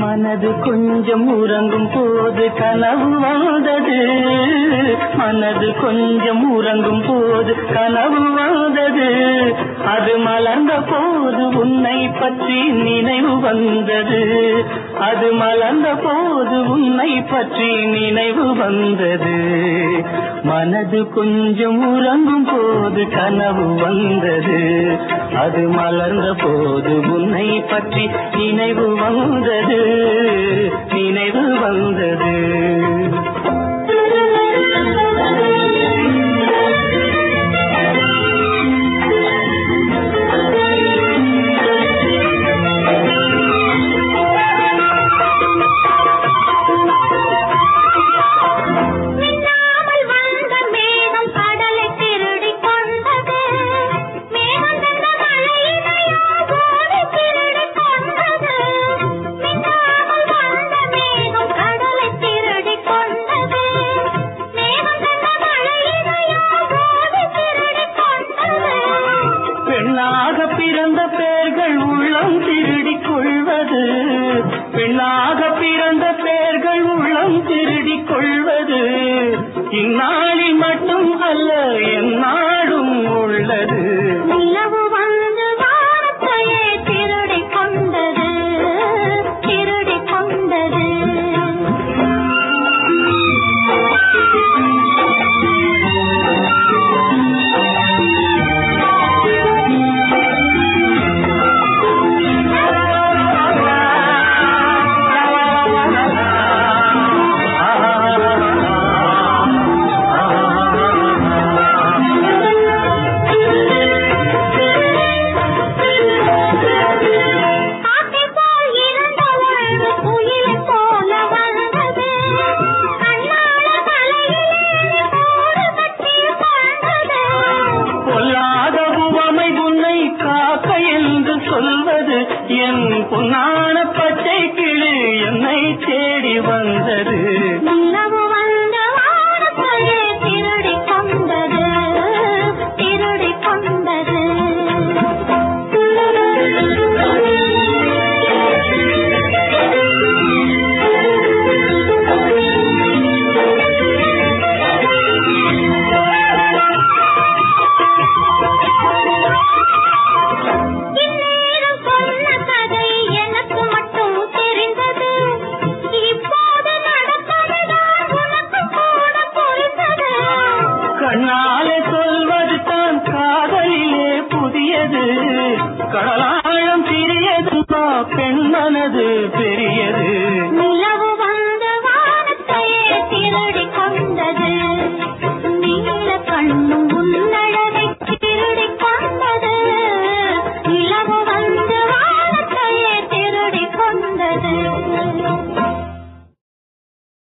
மனது கொஞ்சம் உறங்கும் போது கனவு வந்தது. மனது கொஞ்சம் உறங்கும் போது கனவு வந்தது. அது மலர்ந்த போது உன்னை பற்றி நினைவு வந்தது. அது மலர்ந்த போது உன்னை பற்றி நினைவு வந்தது. மனது கொஞ்சம் உறங்கும் போது கனவு வந்தது. அது மலர்ந்த போது உன்னை பற்றி நினைவு வந்தது. பெண்ணாக பிறந்த பேர்கள் உள்ளம் திருடிக் கொள்வது. பெண்ணாக பிறந்த பேர்கள் உள்ளம் திருடிக் கொள்வது. இன்னா வந்தது சிறியது கடலாழம் சிறியது பெண்மனது பெரியது.